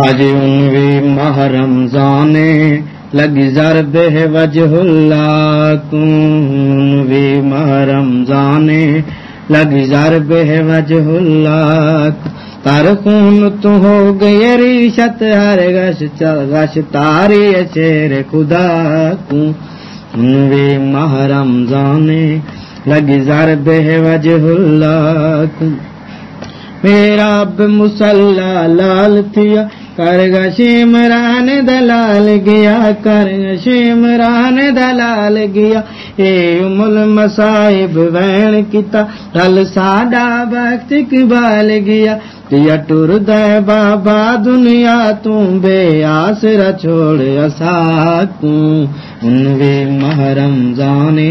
आज उनवी माह रमजाने लगी जरबे वजहुल्ला उनवी माह रमजाने लगी जरबे वजहुल्ला। तर खून तू हो गई रिशत, हर गश गश तारी शेर खुदा तू। उनवी माह रमजाने लगी जरबे वजहुल्ला मेरा मुसल्ला लाल थिया करग दलाल करग शिमरान दलाल गया। ए उमुल मसाइब वैन किता रल साडा वक्त इकबाल गया। तिया टुर दे बाबा दुनिया तू बे छोड़ असा तू। उनवे महरम जाने